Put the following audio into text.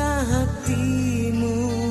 hatimu.